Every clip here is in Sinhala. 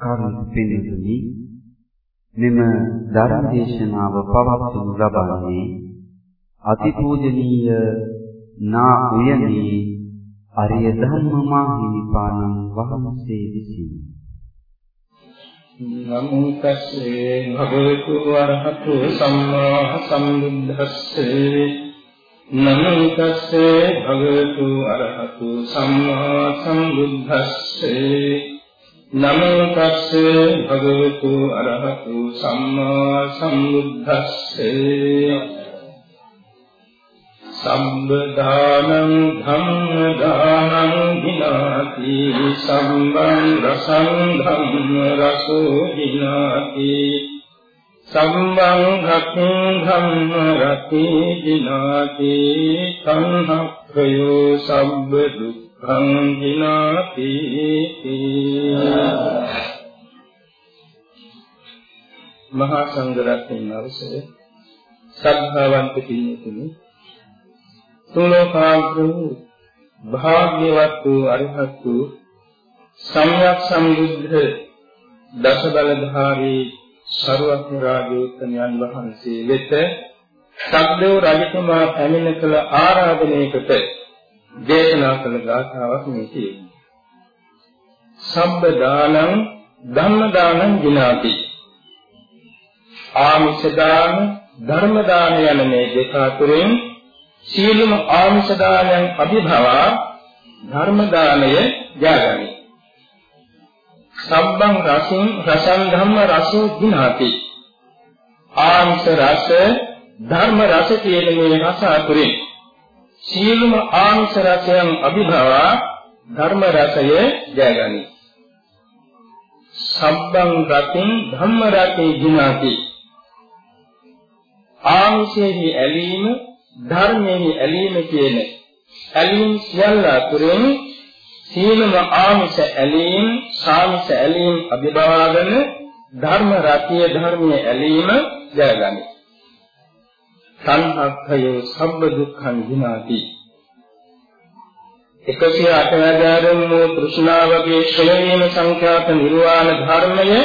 කරුණිතුනි මෙම ධර්ම දේශනාව පවත්වනු ලබන්නේ අතිපූජනීය නා උයනේ අරිය ධර්ම මාහිමිපාණන් වහන්සේ විසිනි. නමෝ තස්සේ භගවතු වරහතු සම්මා සම්බුද්දස්සේ. නමෝ තස්සේ භගවතු අරහතු සම්මා සම්බුද්දස්සේ. නමෝ තස්සේ භගවතු අරහතු සම්මා සම්බුද්දස්සේ සම්බදානං ධම්මදානං විනාති සම්බං රසං ධම්ම රසෝ විනාති සම්බං රක්ඛං ධම්ම රති විනාති සංහක්ඛයෝ සම්බ දුක්ඛං විනාති මහා සංඝ රත්නයන් අවසරයි සද්ධාවන්ත පින්තුනි තුලෝකාග්‍ර වූ භාග්‍යවත් වූ අරිහත් වූ සම්්‍යක් සම්බුද්ධ දස බලධාරී සරුවත්න රාජෝත්තමයන් වහන්සේ වෙත සක්දේව රජතුමා පැමිණ කළ ආරාධනයකට දේශනා කළ ගාථාවක් මේ තියෙනවා. සම්බ දානං ධම්ම දානං ජිනාති. ආමිෂ දාන ධර්ම දාන යන මේ දෙක අතරින් සීලම ආමිෂ දානයන් අභිභවා ධර්ම දානය ජයගනි. සම්බං රසින් රසං ධම්ම රසෝ දිනාති. ආමිෂ රස ධර්ම රස කියන මේ රස අතුරින් සීලම ආමිෂ රසයන් අභිභවා ධර්ම රසය ජයගනි. සම්බං රතින් ධම්ම රතේ දිනාති. ආමිෂෙහි ඇලීම ධර්මයෙහි ඇලීම කියන ඇලීම් සියල්ල අතුරින් සීලම ආමිෂ ඇලීම් සාමිෂ ඇලීම් අභිභවාගෙන ධර්ම රතිය ධර්මයේ ඇලීම ජයගනි. සංහක්ඛයෝ සබ්බ දුක්ඛං විනාති. 108 වැදෑරුම් වූ තෘෂ්ණාවගේ ශ්‍රේණීම සංඛ්‍යාත නිර්වාණ ධර්මය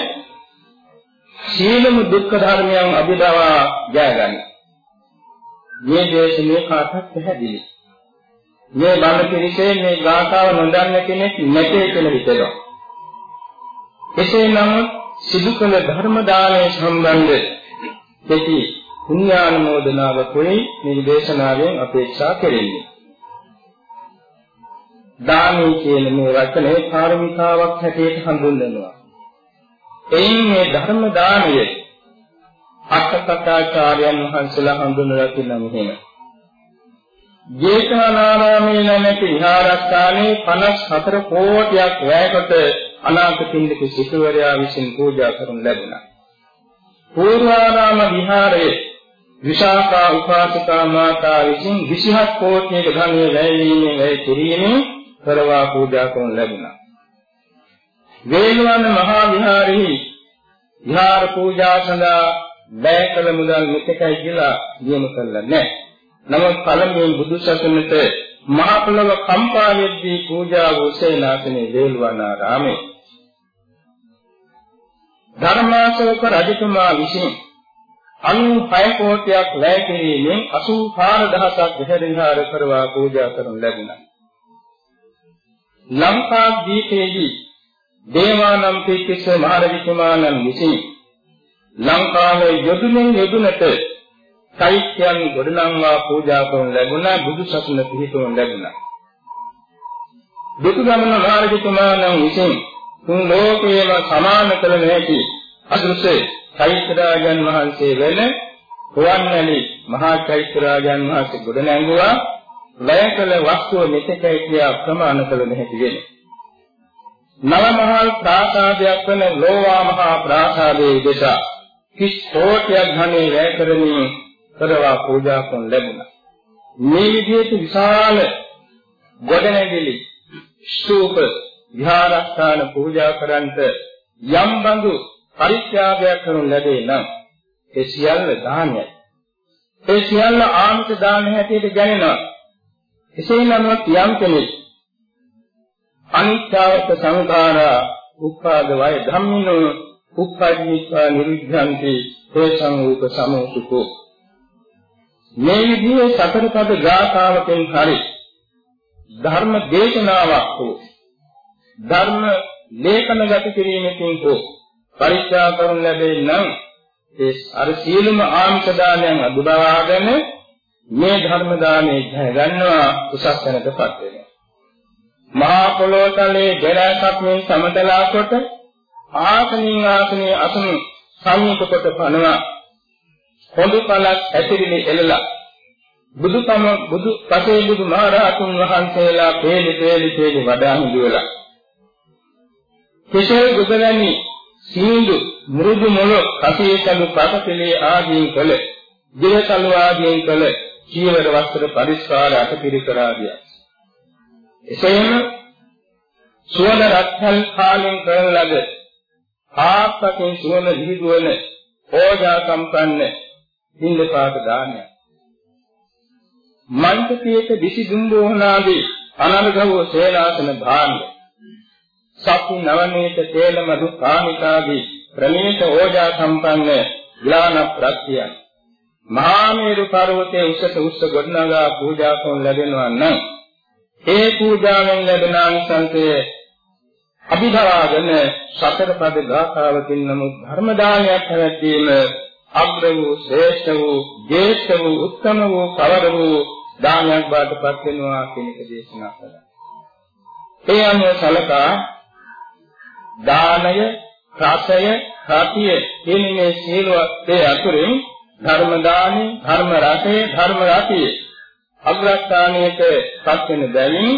සීලම දුක්ඛ ධර්මයන් අභිභවා ජයගනි. මේ දේශනේ කාටත් පැහැදිලි. මේ බණ පිළිසේ මේ ගාථාව නොදන්න කෙනෙක් නැtei කියලා හිතනවා. එසේ නමුත් සිදු කළ ධර්ම දානය සම්බන්ධ දෙති පුණ්‍යානුමෝදනාව කුයි මේ දේශනාවෙන් අපේක්ෂා කෙරෙන්නේ. දානී කියන මේ වචනේ කාර්මිකාවක් හැටියට හඳුන්වනවා. එයින් මේ ධර්ම දානය අටකථාචාර්යයන් වහන්සේලා හඳුන්වලා තියෙනවා මෙහෙම. ජේතවනාරාමයේ නැමැති විහාරස්ථානයේ 54 කෝටියක් වැයකට අනාථපිණ්ඩික සිටුවරයා විසින් පූජා කරනු ලැබුණා. පූර්වාරාම විහාරයේ විශාඛා උපාසිකා මාතා විසින් 27 කෝටියක ධනෙ වැයවීමෙන් වැය කිරීමෙන් කරවා පූජා කරනු ලැබුණා. වේලවන මහා විහාරෙහි විහාර පූජා සඳහා වැය කළ මුදල් මෙතකයි කියලා නියම කළා නැහැ. නමුත් පළමුවෙන් බුදු සසුනට මහ පොළව කම්පා වෙද්දී පූජා වූ සේනාසනේ වේල්වනාරාමේ ධර්මාශෝක රජතුමා විසින් 96 කෝටියක් වැය කිරීමෙන් 84000ක් දෙහරිහාර කරවා පූජා කරනු ලැබුණා. ලංකා දීපේදී දේවානම් පිටිස්ස මහරජතුමාණන් විසින් ලංකාවේ යොදුනෙන් යොදුනට චෛත්‍යයන් ගොඩනංවා පූජා කරන ලැබුණා බුදු සසුන පිහිටවන ලැබුණා. දුතුගමන මහරජතුමාණන් විසින් තුන් ලෝකයේම සමාන කළ නොහැකි අදෘශ්‍ය චෛත්‍යරාජන් වහන්සේ වෙන රුවන්වැලි මහා චෛත්‍යරාජන් වහන්සේ ගොඩනැංගුවා වැය කළ වස්තුව මෙතෙකයි කියා ප්‍රමාණ කළ නොහැකි වෙන්නේ. නව මහල් ප්‍රාසාදයක් වන ලෝවා මහා ප්‍රාසාදයේ දෙස කිස් කෝටියක් ධනෙ වැය කරමින් කරවා පූජා කරන ලැබුණා. මේ විදිහට විශාල ගොඩනැගිලි ස්තූප විහාරස්ථාන පූජා කරන්ට යම් බඳු පරිත්‍යාගයක් කරනු ලැබේ නම් ඒ සියල්ල දානයයි. ඒ සියල්ල ආමිත දාන හැටියට ගණනවා. එසේ නමුත් යම් කෙනෙක් අනිත්‍යවක සංඛාරා උපාද වය ධම්මිනෝ උප්පජ්ජිත්වා නිරුද්ධಂತಿ තේසං රූප සමෝසුකෝ මේ විදිහේ සතර පද ගාථාවකින් හරි ධර්ම දේශනාවක් හෝ ධර්ම ලේඛනගත කිරීමකින් හෝ පරිත්‍යාග කරන ලැබෙන්නේ නම් ඒ අර සීලම ආමිෂ දානයන් අදුබවාගෙන මේ ධර්ම දානේ ජය ගන්නවා උසස් තැනකපත් වෙනවා. මහා පොළොතලේ දෙරසක් මේ සමතලා කොට ආසනින් ආසනේ අසුන් සමීප කොට පනවා. හොඳ පළක් ඇතිරිලි එළලා. බුදුතම බුදු පසේ බුදු මහරහතුන් වහන්සේලා පේලි පේලි පේලි වඩා හිඳුවලා. කෙසේ ගුදලනි සීඳු මෘදු මොළ කසීසලු පතපිලේ ආදීන් කළ දිවසලු ආදීන් කළ චීවර වස්ත්‍ර පරිස්කාර අටපිරිකරාදිය එසේම සුවඳ රත්හල් කාලෙන් කරන ලද ආත්මකින් සුවඳ විහිදුවන ඕජා සම්පන්න හිඳපාත දානය මන්ත්‍රයේක දිසි දුම්බෝහනාදී අනර්ගව සේනාසන භාණ්ඩ සතු නවනීත තේල මధు කාමිකාදී ප්‍රණීත ඕජා සම්පන්න ඥාන ප්‍රත්‍යයන් මහා මේරු පර්වතයේ උසට උස්ස ගොඩනගා පූජා කරන ලැබෙනවා නම් ඒ පූජාවෙන් ලැබෙන අනිසංසය අභිධවාගෙන සතර පද ගාථාවකින් නමුත් ධර්ම දානයක් පැවැත්වීම අග්‍ර වූ ශ්‍රේෂ්ඨ වූ ජේෂ්ඨ වූ උත්තම වූ කවර වූ දානයක් බාටපත් වෙනවා කියන එක දේශනා කළා. ඒ අනුව සලකා දානය, රසය, රතිය කියන මේ සීලවත් අතුරින් ධර්ම දානෙ, ධර්ම රසය, ධර්ම රතිය අග්‍රස්ථානයට පත් වෙන බැවින්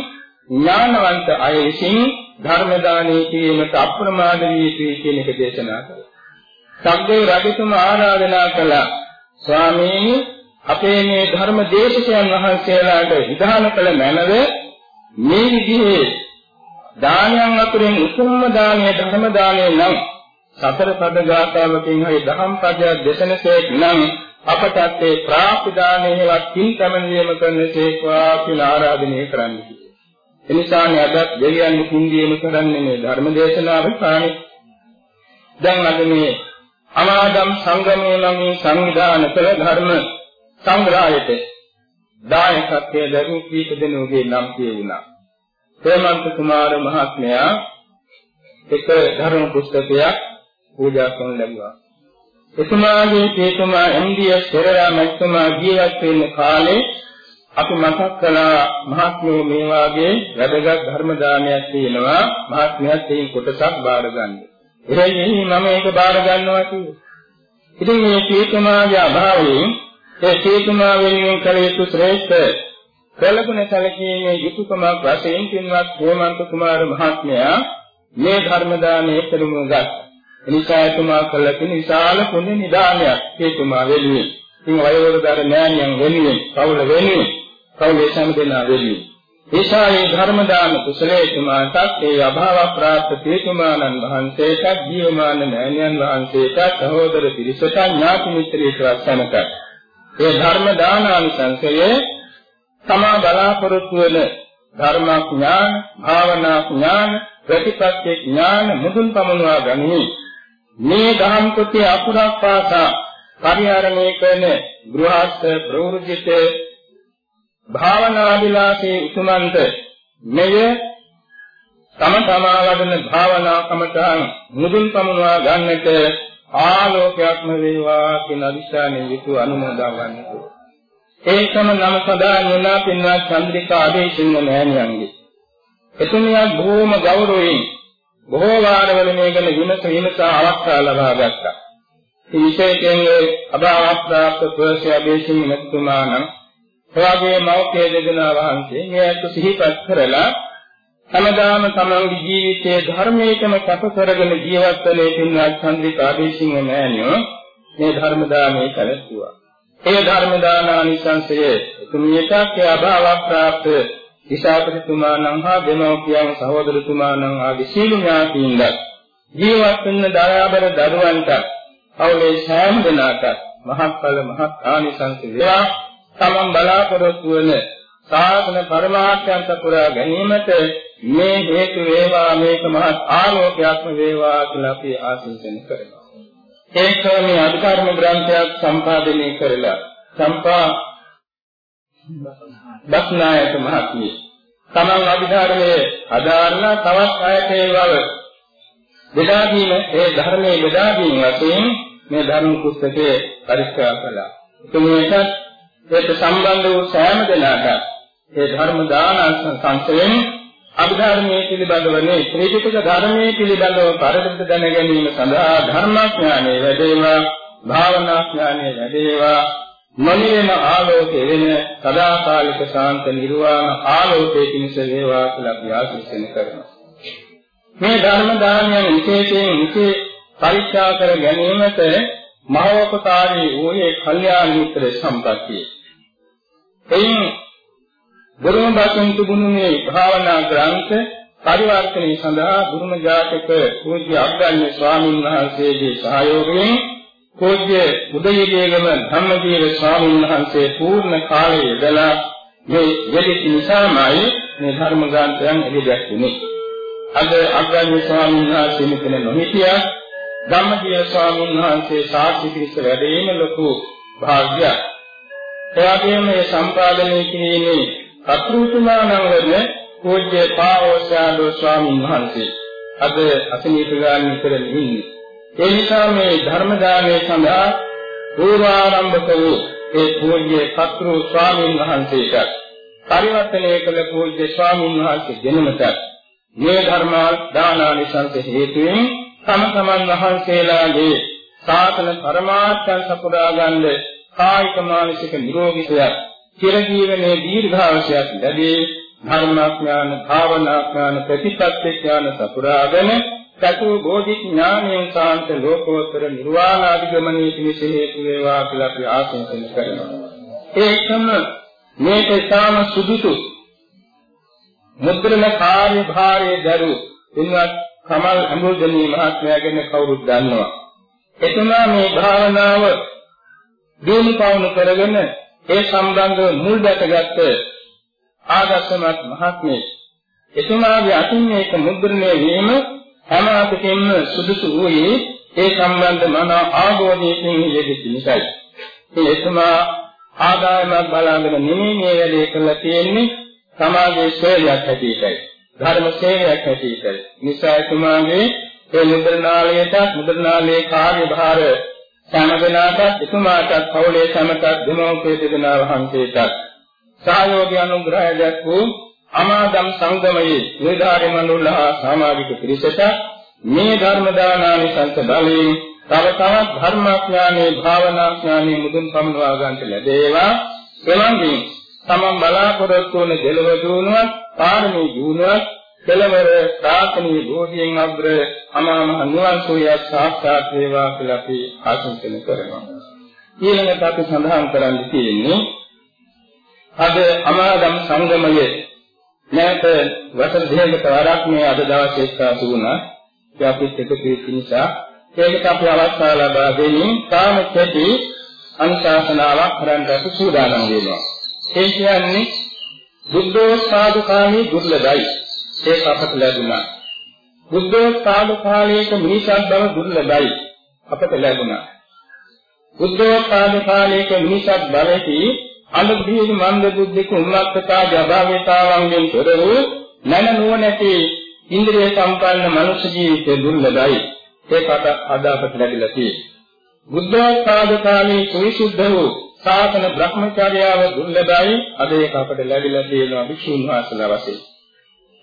ඥානවන්ත අය විසින් ධර්ම දානෙ කිරීමට අප්‍රමාද වී සිටී කියන එක දේශනා කළා. සම්දේ රජතුමා ආරාධනා කළා ස්වාමීනි අපේ මේ ධර්ම දේශකයන් වහන්සේලාට විධාන කළ මැනව මේ විදිහේ දානයන් අතුරින් උතුම්ම දානය ධර්ම දානය නම් සතර පද ගාථාවකින් හරි දහම් පදයක් දේශනසේක් නම් අපටත් ඒ ප්‍රාප්ති දානයේවත් කින් කමනියම කරන්නසේක්වා කියලා ආරාධනය කරන්නේ. එනිසානේ අදත් දෙවියන් කුංගියම කරන්නේ මේ ධර්ම දේශනාවේ ප්‍රාණි. දැන් අද මේ අමාදම් සංගමයේ නම් සංවිධාන කළ ධර්ම සංග්‍රහයට දායකත්වයේ ලැබූ කීප දෙනෙකුගේ නම් කියුණා. හේමන්ත කුමාර මහත්මයා එක ධර්ම පුස්තකයක් පූජා කරන ලැබුවා. එතුමාගේ තේතුමා ඉන්දිය පෙරලා මැතිතුමා ජීවත් වෙන කාලේ අපි මතක් කළා මහත්මයෝ මේ වාගේ වැදගත් ධර්ම දානයක් තියෙනවා මහත්මයාත් එයින් කොටසක් බාර ගන්න. එරෙහි මම ඒක බාර ගන්නවා කිව්වා. ඉතින් මේ තේතුමාගේ අභාවයෙන් ඒ තේතුමා වෙනුවෙන් කළ යුතු ශ්‍රේෂ්ඨ කළගුණ සැලකීමේ යුතුයකමක් වශයෙන් පින්වත් හේමන්ත කුමාර මහත්මයා මේ ධර්ම දානයේ පෙරමුණු ගත්තා. එනිසා එතුමා කළ තියෙන විශාල පුණ්‍ය නිදානයක් එතුමා වෙනුවෙන්. ඉතින් වයෝවෘද්ධ නෑනියන් වෙනුවෙන්, පවුල වෙනුවෙන්, පවුලේ සම්දෙනා වෙනුවෙන්. ඒසා මේ ධර්ම දාන කුසලයේ තුමාටත් ඒ අභාව ප්‍රාප්ත තේතුමානන් වහන්සේටත් ජීවමාන නෑනියන් වහන්සේටත් සහෝදර පිරිසට ඥාති මිත්‍රයෙකුට සැනකයි. ඒ ධර්ම දානානිසංසයේ තමා බලාපොරොත්තු වෙන ධර්මඥාන, භාවනා ඥාන, ප්‍රතිපත්ති ඥාන මුදුන් පමුණවා ගනිමි. මේ දහම් කුටි අකුරක් පාසා පරිහරණය කරන ගෘහස්ත ප්‍රවෘජිත භාවනා විලාසී උතුමන්ත මෙය තම තමා වඩන භාවනා කමතන් මුදුන් පමුණවා ගන්නට ආලෝකයක්ම වේවා කියන අදිශානෙ යුතු අනුමෝදා ගන්නවා. ඒකම නම සදා නුනා පින්වත් චන්ද්‍රිකා ආදේශින්න මෑණියන්ගේ. එතුමියක් බොහෝම ගෞරවයෙන් බොහෝ වාරවල මේ ගැන විමස විමසා අවස්ථා ලබා ගත්තා. විශේෂයෙන් අභාවස්ථාප්ත ප්‍රවේශ ආදේශින්න මෙතුමා නම් එවාගේ මෞඛ්‍ය දෙදෙනා වහන්සේ මේක සිහිපත් කරලා හැමදාම තමන්ගේ ජීවිතයේ ධර්මයටම කැප කරගෙන ජීවත් වෙන පින්වත් චන්ද්‍රිකා ආදේශින්න මෑණියෝ මේ ධර්ම දානය කළේතුවා. ඒ ධර්ම දාන ආනිසංසය තුමියටක් අභාව ප්‍රාප්ත. ඉසాపතිතුමාණන් හා දෙමව්පියන් සහෝදරතුමාණන් ආදී සීල ඥාතීන්වත් ජීවත් වෙන දයාබර දරුවන්ට අවලේ සෑම දිනකට මහත්ඵල මහත් ආනිසංස වේවා. තමන් බලාපොරොත්තු වන සාසන පරමාර්ථයන්ට පුරා ගැනීමට මේ හේතු වේවා මේක මහත් ආලෝකයක්ම වේවා කියලා අපි ආශිර්වාද කරනවා. ඒක මේ අධිකර්ම ග්‍රන්ථයක් සම්පාදනය කරලා සම්පා දක්නායක මහත්මිය තමන් අභිධර්මයේ අදාරලා තවත් අයට ඒවව බෙදා දීම ඒ ධර්මයේ බෙදා දීම වශයෙන් මේ ධර්ම පුස්තකයේ පරිස්කාර කළා. එතුමියට ඒත් සම්බන්ධ වූ සෑම දෙනාට ඒ ධර්ම දාන සංසයෙන් අභිධර්මයේ පිළිබඳව නේ ත්‍රිපිටක ධර්මයේ පිළිබඳව පරිපූර්ණ දැන ගැනීම සඳහා ධර්මාඥානය වැඩේවා භාවනා ඥානය වැඩේවා මනින ආලෝකේ වෙන සදාකාලික ශාන්ත නිර්වාණ ආලෝකයේ පිණිස වේවා කියලා අපි ආශිර්වාද කරනවා මේ ධර්ම දානයන් විශේෂයෙන් විශේෂ පරික්ෂා කර ගැනීමට මහෝපකාරී වූයේ කල්යාණ මිත්‍ර සම්පත්තිය. එයින් ගුරුම බසින් තිබුණේ භාවනා ග්‍රන්ථ පරිවර්තනය සඳහා ගුරුම ජාතක පූජ්‍ය අග්ගඤ්ඤ ස්වාමීන් වහන්සේගේ සහයෝගයෙන් පූජ්‍ය උදයගේගම ධම්මජීව ස්වාමීන් වහන්සේ පූර්ණ කාලය යොදලා මේ වෙලිත් නිසාමයි මේ ධර්ම ග්‍රන්ථයන් එළිදැක්ුනේ. අද අග්‍රාණ්‍ය ස්වාමීන් වහන්සේ මෙතන නොහිටියා. ධම්මජීව ස්වාමීන් වහන්සේ සාක්ෂි පිළිස වැඩේම ලොකු භාග්‍යයක්. එයාගේම මේ සම්පාදනය කිරීමේ අතුරුතුමාණන් වන පූජ්‍ය පාවෝසාදෝ ස්වාමීන් වහන්සේ අද අසනීප ගාමී කරගෙන ඉන්නේ. ඒ නිසා මේ ධර්ම දානයේ සඳහා පූර්වාරම්භක වූ ඒ පූජ්‍ය පත්‍රු ස්වාමීන් වහන්සේට පරිවර්තනය කළ පූජ්‍ය ස්වාමීන් වහන්සේ දෙනමට මේ ධර්ම දානානිසංස හේතුවෙන් තම තමන් වහන්සේලාගේ සාසන පරමාර්ථයන් සපුරා ගන්න කායික මානසික නිරෝගීත්වයක් චිර ජීවනයේ දීර්ඝායසයක් ලැබේ ධර්මාඥාන භාවනාඥාන ප්‍රතිපත්ති ඥාන සපුරාගෙන චතු බෝධි ඥානයෙන් සාන්ත ලෝකෝත්තර නිර්වාණ අධිගමනයේ පිණිස හේතු වේවා කියලා අපි ආශිර්වාද කරනවා ඒකම මේක සාම සුදුසු මුද්‍රණ කාර්යභාරයේ දරු පින්වත් කමල් අමුදනී මහත්මයා ගැන කවුරුත් දන්නවා. එතුමා මේ භාවනාව දිනු පවුණු කරගෙන ඒ සම්බන්ධව මුල් දැකගත්ත ආදර්ශමත් මහත්මයෙක්. එතුමාගේ අතින් මේක මුද්‍රණය වීම හැම අපකින්ම සුදුසු වූයේ ඒ සම්බන්ධ මන ආභෝධයෙන් යෙදිච්ච නිසායි. මේ එතුමා ආදායමක් බලාගෙන නෙමෙයි මේ වැඩේ කරලා තියෙන්නේ සමාජයේ සේවයක් හැටියටයි ධර්ම සේවයක් හැටියටයි නිසා එතුමාගේ ඒ මුද්‍රණාලයට මුද්‍රණාලයේ කාර්යභාර සමගනාට එතුමාට කවුලේ සමතක් දෙමෝපේ දෙදෙනා වහන්සේට සහයෝගී අනුග්‍රහය දක්වූ අමාදම් සංගමයේ නිර්ධාරි මණ්ඩලහා සමාජික පිරිසට මේ ධර්ම දානානි සංත බලයෙන් තව තවත් ධර්මාඥානේ භාවනාඥානේ මුදුන් පමුණවා ගන්නට ලැබේවා. එවන්ගේ තමන් බලාපොරොත්තු වන දෙලව දුණුවත් පාරමී දුණුවත් කෙලවර ප්‍රාර්ථනීය බෝධියෙන් අග්‍ර අමාම නිවන් සෝය සාක්ෂාත් වේවා කියලා අපි ආශිර්වාද කරනවා. ඊළඟට අපි සඳහන් කරන්න තියෙන්නේ අද අමාදම් සංගමයේ නැවත වසර දෙකකට වරක් මේ අද දවසේ සාසු වුණා. ඒ අපිත් එකතු වෙච්ච නිසා ඒකට අපි අවස්ථාව ලබා දෙමින් තාම කෙටි අනුශාසනාවක් කරන්න අපි සූදානම් වෙනවා. ඒ කියන්නේ බුද්ධෝත්පාද කාලේ දුර්ලභයි. ඒක අපට ලැබුණා. බුද්ධෝත්පාද කාලයක මිනිසත් බව දුර්ලභයි. අපට ලැබුණා. බුද්ධෝත්පාද කාලයක මිනිසත් බවෙහි අනුභීන මන්ද බුද්ධික උන්නත්තතා ජබාවිතාවන්ගෙන් තොර වූ නැන නුවණැති ඉන්ද්‍රිය සම්පන්න මනුෂ්‍ය ජීවිතය දුර්ලභයි. ඒකට අද අපට ලැබිලා තියෙන්නේ. බුද්ධෝත්පාද කාලයේ සවිසුද්ධ වූ ශාසන භ්‍රමචර්යාව දුර්ලභයි අද ඒක අපට ලැබිලා තියෙනවා භික්ෂුන් වහන්සේලා වශයෙන්.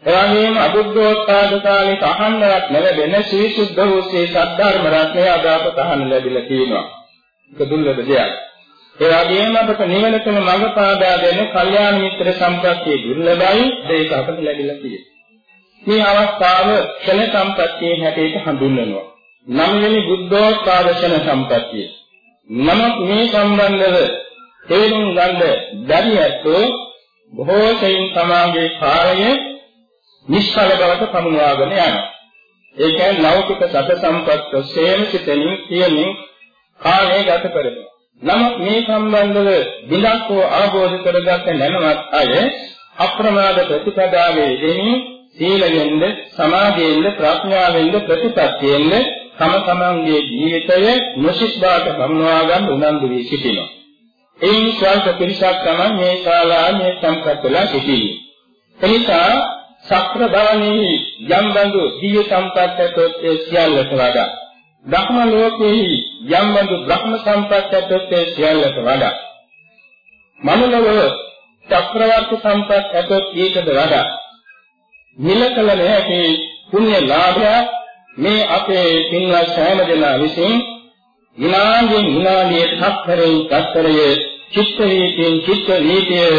එවැගේම අබුද්ධෝත්පාද කාලේ අහන්නවත් නැලෙන සීසුද්ධ වූ සේ සද්ධර්ම රත්නය අද අපට අහන්න ලැබිලා තියෙනවා. ඒක දුර්ලභ දෙයක්. ඒ වගේම අපට නිවන තුන මඟ පාදා දෙන කල්යාණ මිත්‍ර සම්ප්‍රත්‍ය දුර්ලභයි ඒක අපට ලැබිලා තියෙනවා. මේ අවස්ථාව ක්ෂණ සම්පත්තියේ හැටියට හඳුන්වනවා. නවවෙනි බුද්ධෝත්පාද ක්ෂණ සම්පත්තිය. නමුත් මේ සම්බන්ධව තේරුම් ගන්න බැරි ඇත්තෝ බොහෝ සෙයින් සමාගයේ කාර්යය නිෂ්ඵල බවට පමුණවාගෙන යනවා. ඒ කියන්නේ ලෞකික සත සම්පත් ඔස්සේම සිතෙනින් කියමින් කාලය ගත කරනවා. නමුත් මේ සම්බන්ධව බිලක් හෝ ආબોධ කරගත නැනවත් අය අප්‍රමාද ප්‍රතිපදාවේ දෙමින් සීලයෙන්ද, සමාධියෙන්ද, ප්‍රඥාවෙන්ද, ප්‍රතිපත්තියෙන්ද තම තමන්ගේ ජීවිතය නොසිස් බාට ගමනවා ගන්න උනන්දු වී සිටිනවා. එයින් ස්වල්ප පිරිසක් තමයි මේ ශාලාවේ මේ සම්පත්වල සිටින්නේ. එනිසා සක්‍ර භවනයේ යම් බඳු දිව්‍ය සම්පත් ඇතොත් ඒ සියල්ලට වඩා. ධර්ම ලෝකයේ යම් බඳු බ්‍රහ්ම සම්පත් ඇතොත් ඒ සියල්ලට වඩා. මනුලව චක්‍රවර්ති සම්පත් ඇතොත් ඊටද වඩා. නිලකල නැති පුණ්‍ය ලාභය මේ අපේ පින්වත් සෑම දෙනා විසින් විනාඩියෙන් විනාඩියට තත්තරේ තත්තරයේ චිත්ත වීතියෙන් චිත්ත වීතිය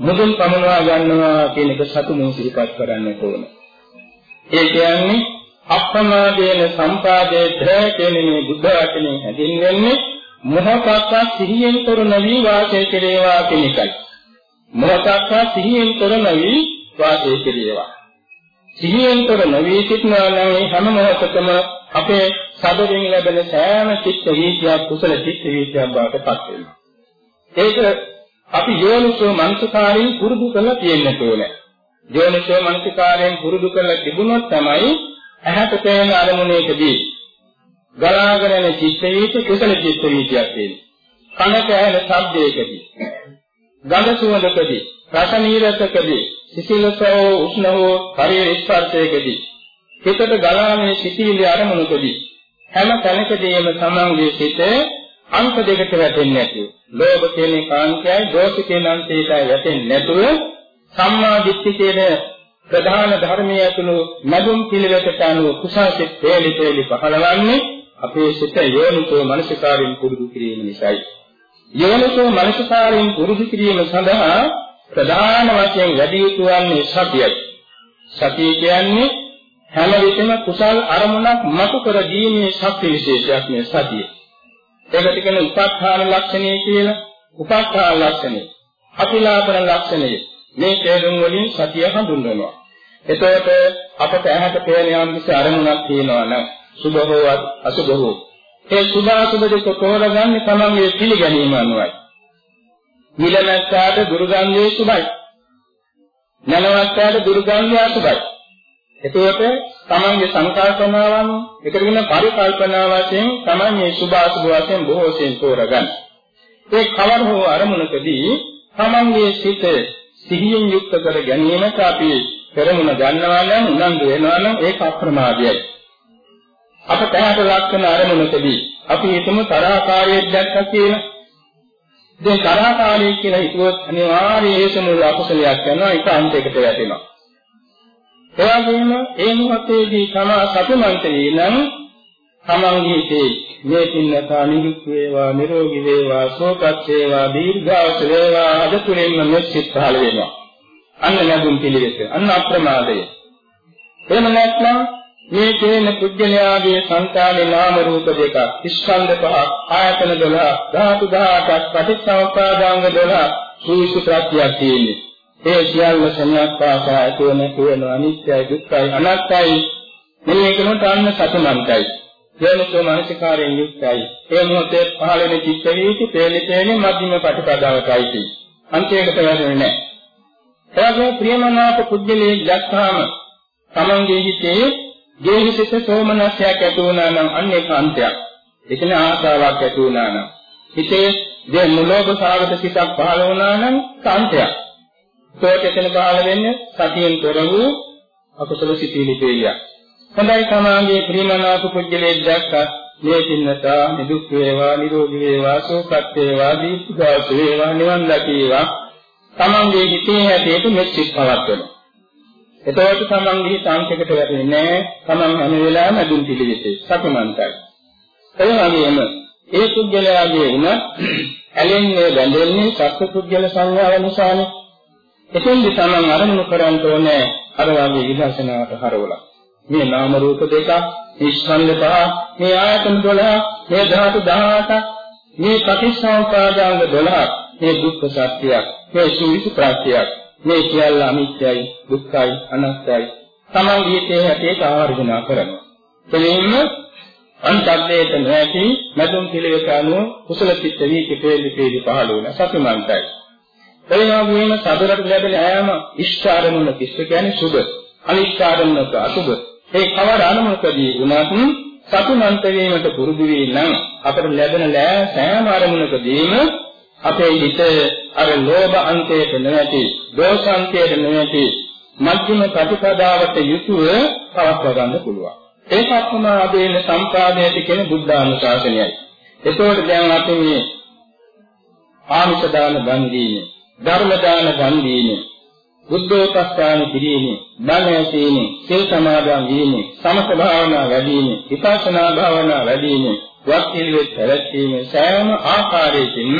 මුදුන් පමනවා ගන්නවා කියන එක සතුටින් සිහිපත් කරන්න ඕන. ඒ කියන්නේ අප්‍රමාදේන සම්පාදේ ධ්‍රය කියන මේ බුද්ධ වචනේ හැදින්වෙන්නේ මොහොතක් සිහියෙන් තොර නොවි වාසය කෙරේවා කියන එකයි. මොහොතක් සිහියෙන් තොර නොවි වාසය කෙරේවා. සිහියෙන් තොර නොවි සිටනවා නම් මේ හැම මොහොතකම අපේ සබරින් ලැබෙන සෑම චිත්ත වීතියක් කුසල චිත්ත වීතියක් බවට පත් වෙනවා. ඒක අපි යෝනිසෝ මනසකාරයෙන් පුරුදු කරලා තියෙන්න ඕනේ. යෝනිසෝ මනසකාරයෙන් පුරුදු කරලා තිබුණොත් තමයි ඇහැට පේන අරමුණේකදී ගලාගෙන යන චිත්ත වීති කුසල චිත්ත වීතියක් තියෙන්නේ. කනට ඇහෙන ශබ්දයකදී ගඳ සුවඳකදී රස නීරසකදී සිසිලසෝ උෂ්ණෝ ශරීර ස්පර්ශයකදී හිතට ගලාගෙන සිටිවිලි අරමුණකදී හැම තැනකදීම තමන්ගේ සිත අංක දෙකට වැටෙන්නේ නැතුව. ලෝභ කියන කාංකයයි දෝෂ කියන අන්තයටයි වැටෙන්නේ නැතුව සම්මා දිට්ඨි කියන ප්‍රධාන ධර්මයේ ඇතුළු නදුම් පිළිවෙතට අනුව කුසල්සිත වේලි වේලි පහළවන්නේ අපේ සිත යෝනිසෝ මනසිකාරින් පුරුදු කිරීම නිසායි. යෝනිසෝ මනසිකාරින් පුරුදු කිරීම සඳහා ප්‍රධාන වශයෙන් වැඩි යුතු වන්නේ සතියයි. සතිය කියන්නේ හැම විටම කුසල් අරමුණක් මතු කර දීමේ ශක්ති විශේෂයක් මේ සතියේ. ඒකට කියන උපස්ථාන ලක්ෂණය කියලා. උපස්ථාන ලක්ෂණය. අතිලාපන ලක්ෂණය. මේ තේරුම් වලින් සතිය හඳුන්වනවා. එතකොට අපට ඇහැට පේන යම් කිසි අරමුණක් තියෙනවා නම් සුභ හෝ අසුභ හෝ ඒ සුභ අසුභ දෙක තෝරගන්නේ තමන්ගේ පිළිගැනීම අනුවයි. නිලනස්සාට දුර්ගන්ධයේ සුභයි. නනවස්සාට දුර්ගන්ධය අසුභයි. එතකොට තමන්ගේ සංකල්පනාවන් එකගෙන පරිකල්පනා වශයෙන් තමන් මේ සුභ අසුභ වශයෙන් බොහෝසෙන් තෝරගන්න. ඒ කවර හෝ අරමුණකදී තමන්ගේ සිත සිහියෙන් යුක්ත කර ගැනීමට අපි පෙරමුණ ගන්නවා නම් උනන්දු වෙනවා නම් ඒක අප්‍රමාදයයි. අප තැනට ලක්ෂණ අරමුණකදී අපි හිතමු තරහකාරයෙක් දැක්කා කියලා. දැන් තරහකාරයෙක් කියලා හිතුවොත් අනිවාර්යයෙන් ඒ සමුල අකුසලයක් කරනවා ඒක අන්තයකට වැටෙනවා. එවැගේම ඒ මොහොතේදී තමා සතුමන්ත වේනම් තමන්ගේ හිතේ මේ පින්නතා නිරුක් වේවා නිරෝගී වේවා සෝපත් වේවා දීර්ඝාස වේවා අද තුලින්ම මෙච්චිත් පහළ වෙනවා අන්න ලැබුම් පිළිවෙත අන්න අප්‍රමාදය. එහෙම නැත්නම් මේ තේන පුජ්‍යලයාගේ සංකාලේ නාම රූප දෙක ස්කන්ධ පහ ආයතන 12 ධාතු 18ක් පටිච්චසමුප්පාදාංග 12 සූසු ප්‍රත්‍යක් තියෙන්නේ. ඒ සියල්ල සංඥාත් පාසා ඇතුව නැති වෙන අනිත්‍යයි දුක්ඛයි අනාත්තයි මෙන්න ඒකනට අන්න සතුමන්තයි යෝනිසෝ මානසිකාරයෙන් යුක්තයි. ඒ මොහොතේ පහළ වෙන චිත්ත වීති තේලි තේලි මධ්‍යම ප්‍රතිපදාවටයි තියෙන්නේ අන්තයකට වැටෙන්නේ නැහැ එයාගේ ප්‍රියමනාප කුජලයේ දැක්කාම තමන්ගේ හිතේ ජීවිතේ සෝමනස්යක් ඇති වුණා නම් අන්න ඒක අන්තයක්. ඒ කියන්නේ ආසාවක් ඇති වුණා නම් හිතේ දෙ මුලෝභ සාගත සිතක් පහළ වුණා නම් කාන්තයක් ඒකට එතන පහළ වෙන්නේ සතියෙන් තොර වූ අකුසල සිතිවිලි දෙයියක්. හොඳයි තමාගේ ප්‍රේමනාප පුජ්‍යලේ දැක්කත් මේ පින්නතා නිදුක් වේවා නිරෝගී වේවා සුවපත් වේවා දීර්ඝාස වේවා නිවන් දකීවා තමන්ගේ හිතේ හැටියට මෙච්චිත් පවත්වනවා. එතකොට තමන්ගේ සංකේතකට වැටෙන්නේ නැහැ. තමන් හැම වෙලාවෙම අඳුන් පිළිවෙතේ සතුමන්තයි. ඒ වගේම ඒ පුජ්‍යලයාගේ උන ඇලෙන්නේ බැඳෙන්නේ සත්‍ය පුජ්‍යල සංඥාව නිසානේ. එතෙන්දි තමන් අරමුණු කරන්න ඕනේ අර වගේ විදර්ශනාවට හරවලා. මේ නාම රූප දෙක, මේ ස්කන්ධ පහ, මේ ආයතන 12, මේ ධාතු 18, මේ ප්‍රතිසංපාදාංග 12, මේ දුක්ඛ සත්‍යයක්, මේ සුවිසු ප්‍රත්‍යක්, මේ සියල්ල අනිත්‍යයි, දුක්ඛයි, අනාත්තයි. තමන් ජීවිතයේ හැටියට ආවර්ජනා කරනවා. එතෙන්න අන්තර්දේත නැති මදුම් පිළිවෙත අනුව කුසල චිත්ත වී කිපේලි පේලි පහළ වෙන සතුමන්තයි. ඒ වගේම සතරට ලැබෙන ඈම ඉෂ්ඨාරමුණ කිස්ස කියන්නේ සුබ. අනිච්චාරණක අසුබ ඒ කවර අනුමකදී වුණත් සතුටන්ත වීමට පුරුදු වී නම් අපට ලැබෙන ලෑ සෑම අරමුණකදීම අපේ හිත අර ලෝභ අන්තයට නැති, දෝෂ අන්තයට නැති මධ්‍යම ප්‍රතිපදාවට යුතුව පවත්වා ගන්න පුළුවන්. ඒකත් තමයි අදේන සම්පාදයට කියන බුද්ධානුශාසනයයි. එතකොට දැන් අපි මේ ආමිෂ දාන දන් දීමේ, ධර්ම දාන දන් දීමේ, බුද්ධෝපස්ථාන කිරීමේ, බණ ඇසීමේ, සිල් සමාදන් වීමේ, සමත භාවනා වැඩිීමේ, විපස්සනා භාවනා වැඩිීමේ, වත් පිළිවෙත් පැවැත්වීමේ සෑම ආකාරයකින්ම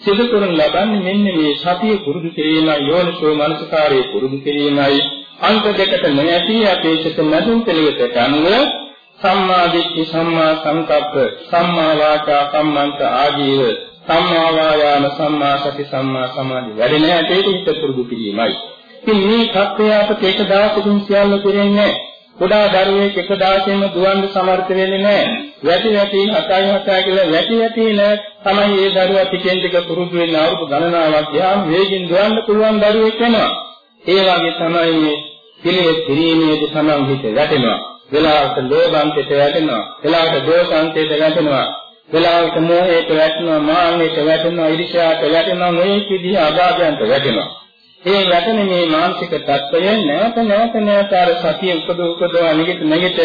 සිදු කරන ලබන්නේ මෙන්න මේ සතිය පුරුදු කිරීමයි යෝනිසෝ මනසකාරයේ පුරුදු කිරීමයි. අංක දෙකට නැති අපේක්ෂිත මදුන් පිළිවෙතට අනුව සම්මා දිට්ඨි සම්මා සංකප්ප සම්මා වාචා කම්මන්ත ආජීව සම්මා වායාම සම්මා සති සම්මා සමාධි වැඩෙන හැටි හිත පුරුදු කිරීමයි. ඉතින් මේ தත්ත්වය අපට එක දවසකින් සියල්ල කෙරෙන්නේ කුඩා දරුවෙක් එක දවසෙම දුවන්න සමර්ථ වෙන්නේ නැහැ. වැටි වැටි හතයි හතයි කියලා වැටි වැටි නෑ තමයි ඒ දරුවා ටිකෙන් ටික පුරුදු වෙන අවුරුදු ගණනාවක් ගියාම වේගින් දුවන්න පුළුවන් දරුවෙක් වෙනවා. ඒ වගේ තමයි මේ පිළිවෙත් කිරීමේදී තමන් හිත වැටෙනවා. වෙලාවට ලෝභාන්තයට වැටෙනවා. වෙලාවට දෝෂාන්තයට වැටෙනවා. වෙලාවට මෝහයට වැටෙනවා, මාන්නයට වැටෙනවා, ඊර්ෂ්‍යාවට වැටෙනවා, මේ විදිහ අභාගයන්ට වැටෙනවා. ඒ වැටෙන මේ මානසික තත්ත්වය නැවත නැවත නැවත අර සතිය උපද උපදවා නිගිට නැගිට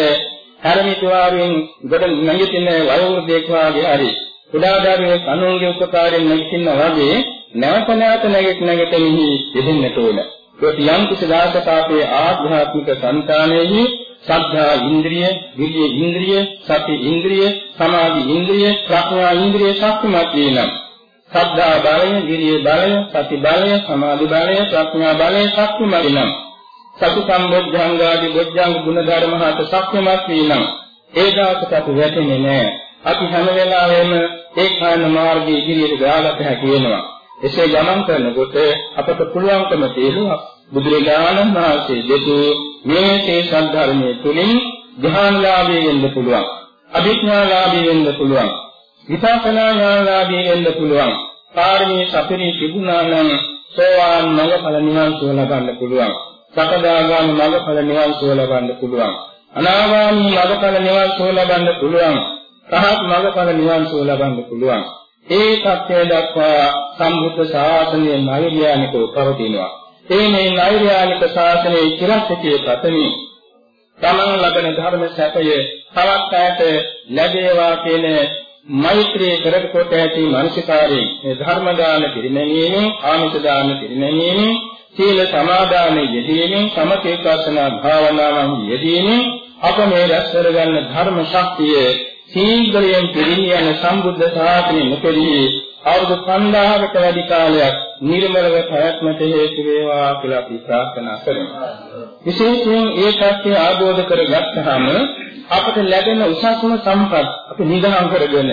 ධර්මිතවාරයෙන් ගොඩ නැගිටින වයෝවෘද්ධයෙක් වාගේ හරි කුඩා දරුවෙක් අනුන්ගේ උපකාරයෙන් නැගිටිනා වගේ නැවත නැවත නැගිට නැගිටෙහි දෙහෙන්නට ඕන. ඒත් යම් කිසි දාසක අපේ ආධ්‍යාත්මික සංකාණයෙහි සද්ධා ඉන්ද්‍රිය, විරිය ඉන්ද්‍රිය, සති ඉන්ද්‍රිය, සමාධි ඉන්ද්‍රිය, ප්‍රඥා ඉන්ද්‍රිය ශක්තිමත් වෙනම් සද්ධා බලය, විරිය බලය, සති බලය, සමාධි බලය, ප්‍රඥා බලය ශක්තිමත් වෙනම් සතු සම්බොධ්‍යංගාදී බොධ්‍යංග ගුණ ධර්ම හත ශක්තිමත් වෙනම් ඒ දාසකට අපි වැටෙන්නේ නැහැ. අපි හැම වෙලාවෙම ඒ කායන මාර්ගයේ ඉදිරියට ගාලට හැකි වෙනවා. එසේ ගමන් කරනකොට අපට පුළුවන්කම තියෙනවා බුදුරජාණන් වහන්සේ දෙතු මේ තේ සද්ධර්මයේ තුලින් ධ්‍යානලාභී වෙන්න පුළුවන්. අභිඥාලාභී වෙන්න පුළුවන්. විපස්සනා ඥානලාභී වෙන්න පුළුවන්. කාර්මී සතරී තිබුණා නම් සෝවාන් මඟඵල නිවන් සුව ලබන්න පුළුවන්. සකදාගාමි මඟඵල නිවන් සුව ලබන්න පුළුවන්. අනාගාමී මඟඵල නිවන් සුව ලබන්න පුළුවන්. රහත් මඟඵල නිවන් සුව ලබන්න පුළුවන්. ඒ සත්‍ය දක්වා සම්බුද්ධ ශාසනයේ නෛර්යානිකව පවතිනවා. ඒ මේ නෛර්යානික ශාසනයේ චිරස්ථිතිය පතමි. තමන් ලබන ධර්ම සැපය තවත් අයට ලැබේවා කියන මෛත්‍රී කරට කොට ඇති මානසිකාරයෙන් මේ ධර්ම දාන පිරිනැමීමෙන් ආමිත දාන පිරිනැමීමෙන් සීල සමාදාන යෙදීමෙන් සමථේ විපස්සනා භාවනාවන් යෙදීමෙන් අප මේ රැස් කරගන්න ධර්ම ශක්තිය සීඝ්‍රයෙන් පිරිනියන සම්බුද්ධ ශාසනය මුකදී අවුරුදු 5000කට වැඩි කාලයක් නිර්මලව පැවැත්මට හේතු වේවා කියලා අපි ප්‍රාර්ථනා කරනවා. විශේෂයෙන් ඒ සත්‍ය ආબોධ කරගත්තාම අපට ලැබෙන උසස්ම සම්පත් අපි නිගමන කරගෙන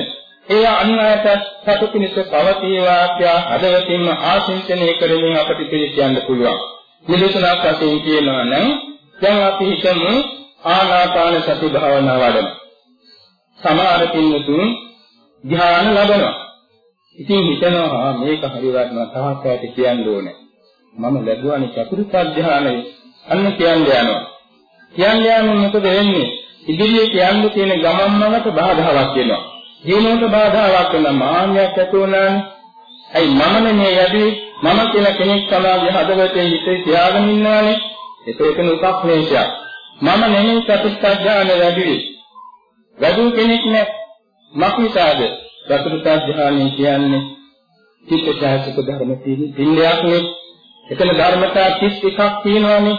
ඒ අන්‍යයට සතු පිණිස පවතිවා කියා හදවතින්ම ආශිංසනය කරමින් අපට පිළිගන්න පුළුවන්. නිදසුනක් වශයෙන් කියනවා නම් දැන් අපි හිතමු ආනාපාන සති භාවනාව වඩන. සමහර පින්තුන් ධ්‍යාන ලබනවා. ඉතින් හිතනවා මේක හරියටම තවත් පැයට කියන්න ඕනේ. මම ලැබුවානේ චතුර්ථ ධ්‍යානය. අන්න කියන්න යනවා. කියන්න යනොත් මොකද වෙන්නේ? ඉදිරියේ කියන්න තියෙන ගමන් මඟට බාධාවක් වෙනවා. ජීවනට බාධාවක් වෙන මාන්නයක් ඇති වුණානේ. ඇයි මම නෙමෙයි යදී මම කියලා කෙනෙක් සමාජයේ හදවතේ හිතේ තියාගෙන ඉන්නවානේ. ඒක එකන උපක්ලේශයක්. මම නෙමෙයි චතුර්ථ ධ්‍යානය වැඩි. වැඩි කෙනෙක් නෑ. මක්නිසාද? චතුර්ථ ධ්‍යානය කියන්නේ චිත්තචෛතසික ධර්ම පිළිලයක් නේ. එතන ධර්මතා 31ක් තියෙනවානේ.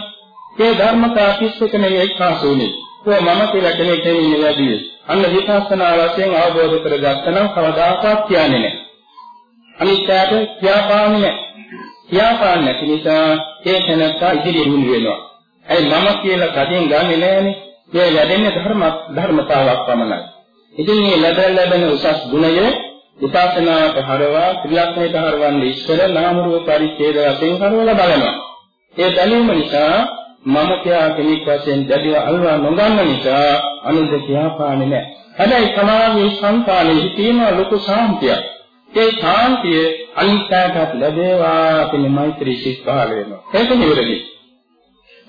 ඒ ධර්මතා 31 නෙවෙයි එක්කාසුනේ. ඒ මම කියලා කෙනෙක් නෙවෙයි වැඩි. අන්න විපස්සනා වශයෙන් අවබෝධ කරගත්තනම් කවදාකවත් කියන්නේ නැහැ. අනිත්‍යයට කියාපාන්නේ නැහැ. කියාපාන්නේ නැති නිසා ඒ තැනත්තා ඉදිරියට මුල් වෙනවා. ඇයි මම කියලා කඩෙන් ගන්නෙ නැහනේ. මේ වැඩෙන්නේ ධර්ම ධර්මතාවක් පමණයි. ඉතින් මේ ලැබෙන ලැබෙන උසස් ගුණය විපස්සනාට හරවා ක්‍රියාත්මක හරවන්නේ ඉස්සර නාම රූප පරිච්ඡේද වශයෙන් හරවලා බලනවා. ඒ දැනීම නිසා මම කියා කෙනෙක් වශයෙන් දැඩිව අල්වා නොගන්න නිසා අනුද කියාපාන්නේ නැහැ. හැබැයි සමාගයේ සංකාලයේ තියෙන ලොකු ශාන්තියක්. ඒ ශාන්තිය අනිත්‍යයට ලැබේවා කියන මෛත්‍රී සිත් පහළ වෙනවා. ඒක නිවැරදි.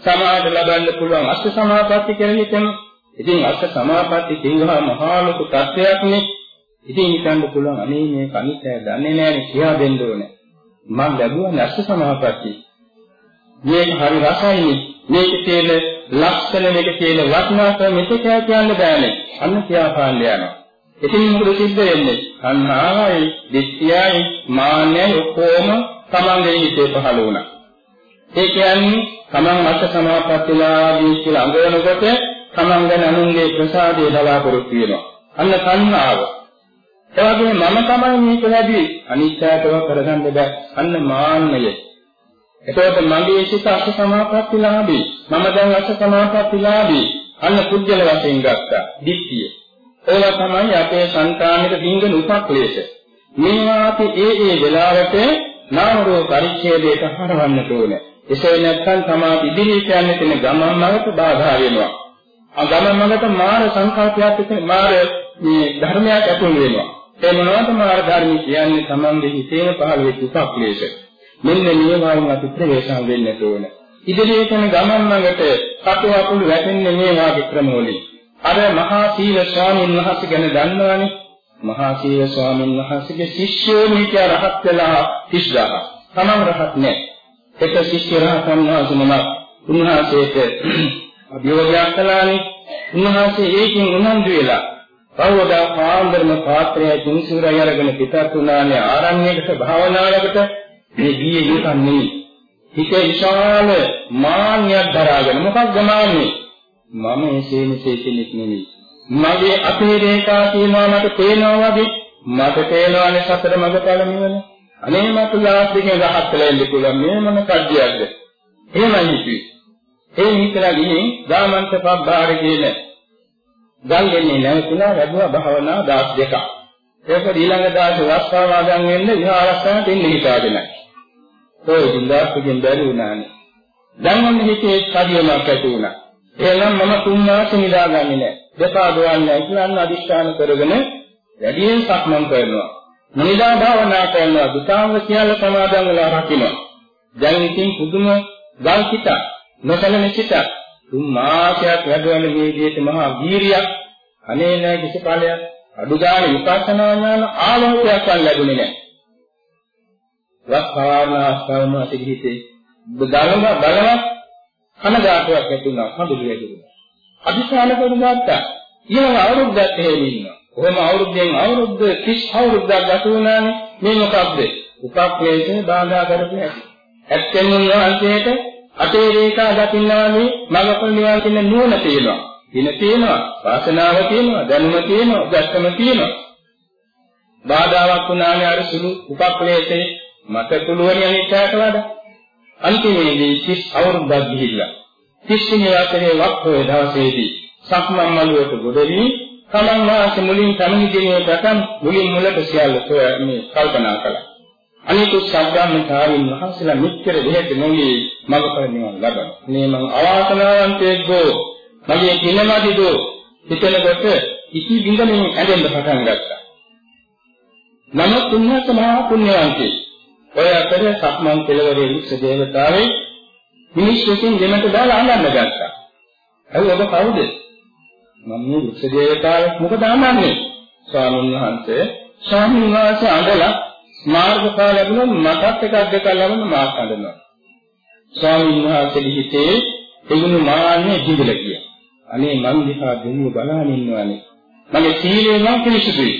සමාධි ලබන්න පුළුවන් අෂ්ට සමාපatti කියලා හිතමු. ඉතින් අෂ්ට සමාපatti කියනවා මහා ලොකු තත්වයක් නේ. ඉතින් හිතන්න පුළුවන් අනේ මේ කනිතය දන්නේ නැහැ කියා දෙන්න ඕනේ. මම ලැබුවා අෂ්ට සමාපatti. මේක හරි රසයිනේ. මේක තියෙන ලක්ෂණ මේක තියෙන වටිනාකම මෙතක කියන්න බෑනේ. අන්න කියා පාන්න යනවා. ඉතින් මොකද සිද්ධ වෙන්නේ? අන්හායි, දිට්ඨියයි, මාන්නයයි ඔක්කොම තමන්ගේ හිතේ පහළ වුණා. ඒ කියන්නේ තමන් අත් සමාපත්තිලාදී කියලා අඟවනකොට තමන් ගැන අනුන්ගේ ප්‍රසාදය බලාපොරොත්තු වෙනවා. අන්න සංහාව. ඒ වගේම මම තමයි මේක වැඩි අනිත්‍යතව කරගන්න බෑ. අන්න මාන්නය. එතකොට මගේ සිත අත් සමාපත්තිලාදී මම දැන් අත් සමාපත්තිලාදී අන්න කුජල වශයෙන් ගත්තා. දිට්ඨිය. ඒවා තමයි අපේ సంతాනෙක දින්ගන උපක්ලේශ. මේවා අපි ඒ ඒ වෙලාවට නාම රූප පරිච්ඡේදයට හරවන්නට ඕනේ. එසේ නැත්නම් තමා ඉදිරියට යන්න තියෙන ගමන් මඟට බාධා වෙනවා. ආ ගමන් මඟට මාර සංකල්පයක් මාර මේ ධර්මයක් ඇතුල් වෙනවා. ඒ මොනවද මාර ධර්ම කියන්නේ තමන්ගේ හිතේම පහළ වෙච්ච උපක්ලේශ. මෙන්න මේවායින් අපි ප්‍රවේශම් වෙන්න ඕනේ. ඉදිරියට යන ගමන් මඟට කටු අකුළු වැටෙන්නේ මේ වාගේ ක්‍රමවලින්. අර මහා සීල ස්වාමීන් වහන්සේ ගැන දන්නවනේ. මහා සීල ස්වාමීන් වහන්සේගේ ශිෂ්‍යෝ මේක රහත් වෙලා 30000. තමන් රහත් නැහැ. එක ශිෂ්‍ය රහතන් වහන්සේ නමක් උන්වහන්සේට අභියෝගයක් කළානේ. උන්වහන්සේ ඒකෙන් උනන්දු වෙලා කවදා පාන්දරම පාත්‍රය තුන්සුරයි අරගෙන පිටත් වුණානේ ආරණ්‍යයකට භාවනාවකට මේ ගියේ යුතන් නෙමෙයි. හිත විශාල මාන්නයක් දරාගෙන මොකක්ද මාන්නේ? මම එසේ මෙසේ කෙනෙක් නෙමෙයි. මගේ අපේ රේඛා කියනවා මට පේනවා වගේ මට පේනවානේ සතර මඟ ඵල නිවන. අනේ මට ලාස්තිකේ රහත් වෙලා ඉන්න පුළුවන් මේ මොන කඩියක්ද? එහෙමයි හිතුවේ. ඒ හිතලා ගිහින් ගාමන්ත පබ්බාර කියන ගල් දෙන්නේ නැවතුණා ලැබුවා භාවනා දාස් දෙකක්. ඒක ඊළඟ දාසේ වස්තාවාදන් වෙන්න විහාරස්ථානට එන්න හිතාගෙන. ඒ දින්දාස්කෙන් බැරි වුණානේ. දැන් මොන හිතේ කඩියමක් ඇති වුණා. එහෙනම් මම තුන් මාසෙ නිදාගන්නේ නැහැ. දෙපා දොවන්නේ කියලා අදිෂ්ඨාන කරගෙන වැඩියෙන් සක්මන් කරනවා. නිදා භාවනා කරනවා දුතාංග සියල්ල සමාදන් වෙලා රකින්නවා. දැන් ඉතින් පුදුම ගල් පිට නොසලන සිට තුන් මාසයක් වැඩවල මේ විදිහට මහා වීරියක් අනේ නෑ කිසි කාලයක් අඩු ගානේ විපස්සනා ඥාන ආලෝකයක් ලැබුණේ නෑ. වස්තාවනාස්තවම අතිගිහිතේ බලම බලවත් කනගාටුවක් ඇති වුණා හඳුළු වැදුණා. අදිශාල කරුණාත්තා ඊළඟ අවුරුද්දක් එහෙම ඉන්නවා. කොහොම අවුරුද්දෙන් අවුරුද්ද 30 අවුරුද්දක් ගත වුණානේ. මේ මොකක්ද? උපක්ලේශේ බාධා කරපු හැටි. ඇත්තෙන් උන්වහන්සේට අතේ රේඛා දකින්නානේ මගපොල් නිවන් කියන නුවණ තියෙනවා. දින තියෙනවා, වාසනාව තියෙනවා, දැනුම තියෙනවා, උගත්කම තියෙනවා. බාධාවක් වුණානේ අර සුළු උපක්ලේශේ මට පුළුවන් අනිත්‍යයට වඩා. අන්තිමේදී 30 අවුරුද්දක් ගිහිල්ලා 30 වෙනි වසරේ වක්‍රේ දවසේදී සක්මන් මළුවට ගොඩ වී තමන් වාසේ මුලින් සමිනි දිනේ පටන් මුලින් මුලට සියල්ල මේ කල්පනා කළා. අනිකුත් සම්බ්‍රාහ්මණතාවින් වහන්සේලා මෙච්චර දෙහෙත් නොගී මඟපල නිවන් ලබන. මේ මං අවාසනාවන්තයෙක්ගෝ මගේ කිනමදිදෝ හිතනකොට ඉති බින්දමින් ඇදෙන්න පටන් ගත්තා. නමුත් උන්වහන්සේ මහා පුණ්‍යවන්තයෙක්. ඔය අතර සක්මන් කෙළවරේ වික්ෂ දේවතාවේ මිනිස්සුකින් දෙමට දාලා අඳන්න ගත්තා. අයි ඔබ කවුද? මම මේ වික්ෂ දේවතාවෙක් මොකද අඳන්නේ? ස්වාමීන් වහන්සේ ස්වාමීන් වහන්සේ අඳලා මාර්ගඵල ලැබුණොත් මටත් එකක් දෙකක් ලැබුණ මාත් අඳනවා. ස්වාමීන් වහන්සේගේ හිතේ එගුණ මාන්නේ හිඳලා ගියා. අනේ මං දිහා දෙන්නේ බලහන් ඉන්නවානේ. මගේ සීලය නම් පිරිසුදුයි.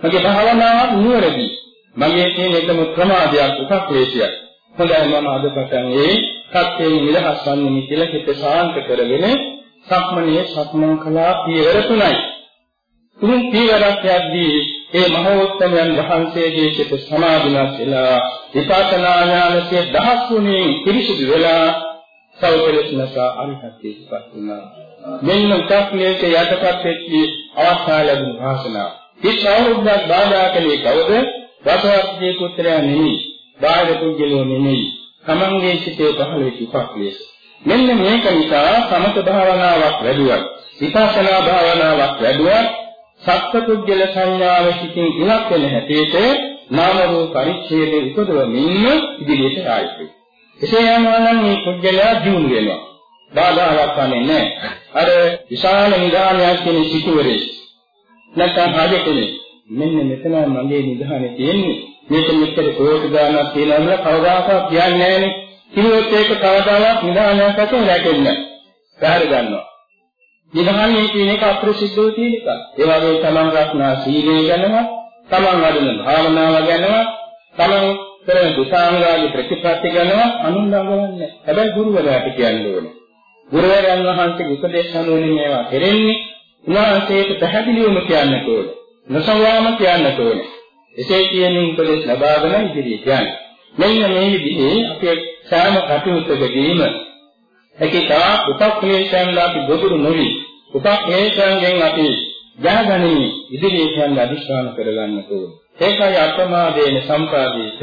මගේ භාවනාව නුවරදී. මගේ තියෙන එකම ප්‍රමාදයක් උපක්ලේශයක්. හොඳයි මම අද පටන් ඒ සත්‍යයෙන් විලහස් වන්නේ කියලා හිත සාන්ත කරගෙන සක්මණේ සක්මන් කළා පියවර තුනයි. තුන් පියවරක් යද්දී ඒ මහෝත්තමයන් වහන්සේගේ සිත සමාධිමත් වෙලා විපස්සනා ඥානයේ දහස් ගුණයෙන් පිරිසිදු වෙලා සෞකලස්නසා අරිහත්ත්වයටපත් වුණා. මෙන්න උත්ක්ලේශ යටපත් වෙච්ච අවස්ථාව ලැබුණු භාෂණා. මේ සෞරුද්දක් බාධා කලේ කවුද? රසවර්ගයේ පුත්‍රයා නෙමෙයි. බාහිර පුද්ගලෝ නෙමෙයි. තමන්ගේ සිතේ පහළ වෙච්ච උපක්ලේශ. මෙන්න මේක නිසා සමත භාවනාවක් වැඩුවත් විපස්සනා භාවනාවක් වැඩුවත් සත්පුද්ගල සංඥාව සිටින් ඉලක් වෙන හැටියට නාම රූප පරිච්ඡේදයේ උපදවමින් ඉදිරියට ආයියි. එසේ යනවා නම් මේ පුද්ගලයා ජීුණු වෙනවා. බාධාවක් වන්නේ නැහැ. අර විශාල නිදානයක් කියන සිටුවරේ නැත්නම් රජ කෙනෙක් මෙන්න මෙතන මගේ නිදානේ තියෙන්නේ. මේක මෙච්චර කෝටි ගාණක් තියෙනවා කවදාකවත් කියන්නේ නැහැනේ. කිව්වොත් ඒක කවදාවත් නිදානයක් වශයෙන් රැකෙන්නේ නැහැ. පැහැර ගන්නවා. නිදානේ කියන එක අප්‍රසිද්ධව තියෙන එකක්. ඒ වගේ තමන් රක්නා සීලය ගැනම, තමන් වඩන භාවනාව ගැනම, තමන් කරන දුසාංගාගේ ප්‍රතිපත්ති ගැනම අනුන්දඟවන්නේ. හැබැයි ගුරුවරයාට කියන්න ඕනේ. ගුරුවරයන් වහන්සේගේ උපදේශ අනුවනේ මේවා කෙරෙන්නේ. උන්වහන්සේට පැහැදිලිවම කියන්නට ඕනේ. නොසවාම කියන්නට ඕනේ. එසේ කියමින් උපදේශ ලබාගෙන ඉදිරියට යන්නේ. මෙන්න මේ විදිහේ අපේ සෑම කටයුත්තකදීම ඒකිතා උපක්ලේශයන්ලා අපි ගොදුරු නොවි උපක්ලේශයන්ගෙන් අපි ජයගනිමි ඉදිරියට යන්න අදිස්ථාන කරගන්න ඕනේ. ඒකයි අප්‍රමාදේන සම්පාදීත.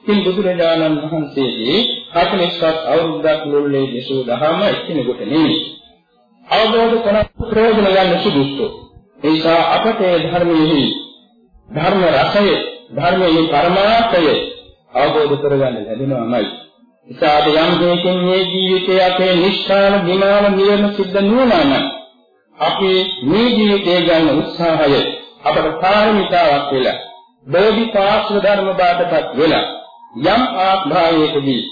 ඉතින් බුදුරජාණන් වහන්සේගේ හතලිස්වත් අවුරුද්දක් මුල්ලේ දේශෝ දහම එක්කෙනෙකුට නෙවෙයි. අවබෝධ කරගන්න ප්‍රයෝජන ගන්න සුදුසු. ඒ නිසා අපට ධර්මයේ ධර්ම රසය ධර්මයේ පරමාර්ථය අවබෝධ කරගන්න ලැබෙනවාමයි. ඉතාලි යම් දෙයකින් මේ ජීවිතයේ අපේ නිෂ්ඨාන දිනාව නිවන සිද්ධ නුවණන අපි මේ ජීවිතය ගන්න උත්සාහය අපට කාර්මිකාවක් වෙලා බෝධිපාක්ෂ ධර්ම බාටපත් වෙලා යම් ආත්භාවයකදී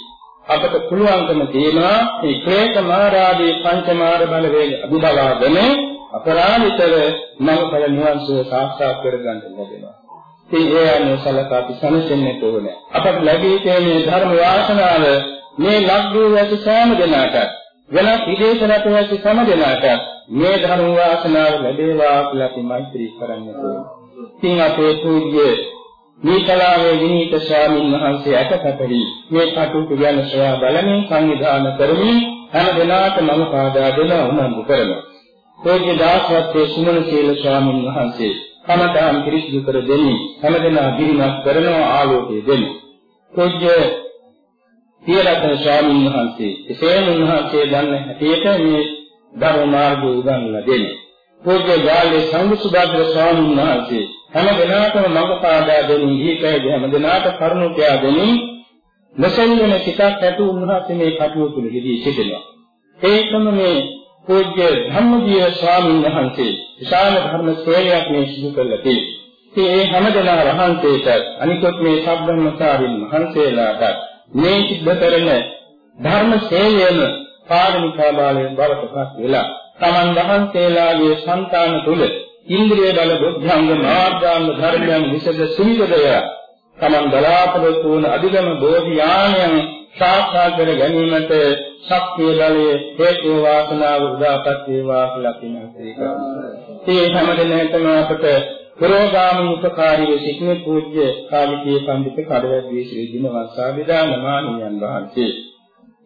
අපට පුළුවන්කම තියෙනවා මේ ක්ලේශ මාරාදී පංචමාර බල වේග අභිභවාගෙන අපරාමිතව මඟඵල නිවන් සුව සාක්ෂාත් කරගන්න ලැබෙනවා. ඉතින් ඒ අනුව සලකා අපි සමසෙන්නට ඕනේ. අපට ලැබී තියෙන ධර්ම වාසනාව මේ ලග්ගෝ ඇති සෑම දෙනාට වෙනත් විදේශ රට ඇති සෑම දෙනාට මේ ධර්ම වාසනාව ලැබේවා කියලා අපි මෛත්‍රී කරන්න ඕනේ. ඉතින් අපේ පූජ්‍ය මේකලාවේ විනීත ස්වාමීන් වහන්සේ අටකතරි මේ කටයුතු ගැන සොයා බලමින් සංවිධානය කරමින් හැම දිනාටම මම පාදා දෙන උනන්දු කරනවා. පූජ්‍ය දාසවත්ේ සුමන සීල ස්වාමීන් වහන්සේ කමඨාන් පිරිසිදු කර දෙමි හැමදෙනා දිරිමත් කරනවා ආලෝකයේ දෙමි පූජ්‍ය පියරත්න ස්වාමීන් වහන්සේ එසේම උන්වහන්සේ දන්න හැටියට මේ ධර්ම මාර්ගය උගන්වලා දෙන්නේ පූජ්‍ය ගාල්ලේ සංඝසුභාද්‍ර ස්වාමීන් වහන්සේ හැම දිනකටම මඟ පාදා දෙමින් දීපේ හැම දිනකට කරුණු කියා දෙමින් මෙසෙන් සිතක් ඇතු උන්වහන්සේ මේ කටයුතු පිළිදී සිටිනවා ඒකම මේ පූජ්‍ය ධම්මජීව ස්වාමීන් වහන්සේ විශාල ධර්ම ශ්‍රේණියක් මේ සිදු කළා තියෙනවා. ඉතින් මේ හැමදෙනා වහන්සේට අනිකොත් මේ සම්බ්‍රහ්මචාරින් වහන්සේලාට මේ සිද්ධ කරන ධර්ම ශ්‍රේණියම පාරමිතා බාලයෙන් බවට පත් වෙලා තමන් වහන්සේලාගේ సంతාන තුල ඉන්ද්‍රිය බල බුද්ධංග මාර්ගාංග ධර්මයන් විසද සුවිදය තමන් බලාපොරොත්තු වන අධිගම බෝධි ඥානයන් සාක්ෂාත් කර ගැනීමට ශක්තිය බලය හේතු වාසනාව උදාපත් වේවා කියලා කියනවා. ඒ හැමදෙනාටම අපට පුරෝගාමී උපකාරී සිටින පූජ්‍ය කාලිකී පඬිත කඩවැද්දී ශ්‍රී දිනවස්සාවිදාන මාහිමියන් වහන්සේ.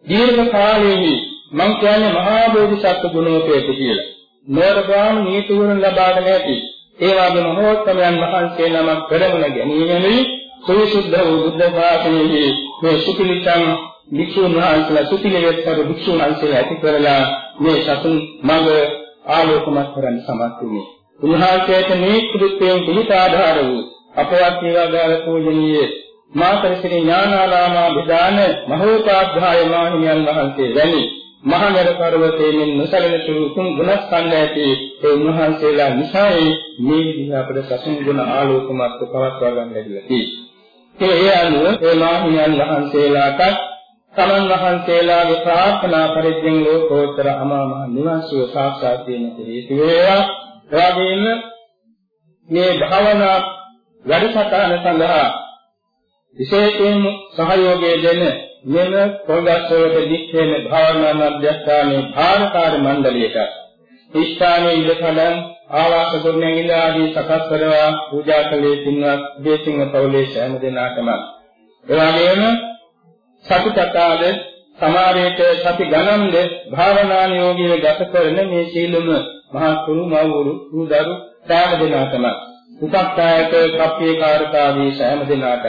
දීර්ඝ කාලෙහි මං කියන්නේ මහා බෝධිසත්ව ගුණෝපේත කියලා. නෝරගාම නීතිවරුන් ලබාගෙන ඇති. ඒ වගේම මහෝත්තමයන් වහන්සේ නමක් වැඩමුණ ගැනීමෙහි සවිසුද්ධ වූ බුද්ධ ශාසනයෙහි මේ සුපිලිතං වික්ෂුන් වහන්සේලා සුපිලිවෙත්තර වික්ෂුන් වහන්සේලා ඇති කරලා මේ සතුන් මඟ ආලෝකමත් කරන්න සමත් වුණේ. උන්වහන්සේට මේ කුදුප්පයෙන් පිහිට ආධාර වූ අපවත් වේවාගාල පූජනීය මාතරිසිරි ඥානාරාමා විදාන මහෝපාධ්‍යාය මාහිමියන් වහන්සේ වැනි මහමෙර පර්වතයේ මෙන් නොසලෙන සුතුම් ගුණස්කන්ධ ඇති ඒ උන්වහන්සේලා නිසායි මේ විදිහ අපේ සසුන් ගුණ ආලෝකමත් පවත්වා ගන්න ලැබිලා තියෙන්නේ. ඒ ඒ අනුව ඒ මාහිමියන් වහන්සේලාට තමන් වහන්සේලාගේ ප්‍රාර්ථනා පරිද්දෙන් ලෝකෝත්තර අමා මහ නිවන් සුව සාක්ෂාත් වීමට හේතු වේවා. එවාගෙම මේ භාවනා වැඩසටහන සඳහා විශේෂයෙන් සහයෝගය දෙන මෙම පොළොස්වලට දික්කේන භාවනා මධ්‍යස්ථානයේ භාරකාර මණ්ඩලයට ඉස්ථානයේ ඉලකඩන් ආවාස දුර්ණැගිල ආදී සකස් කරවා පූජා කළේ පින්වත් දේශින්ව පවුලේ සෑම දෙනාටම. එවාගෙම සතිපට්ඨාන සමාරේත සති ගණන්ද භාවනා නියෝගීව ගත කරන මේ සීලම මහා කුරු මවුරු උදරු සෑම දෙනාටම. උපක්ඛායක කප්පේ කාර්කාවේ සෑම දෙනාට.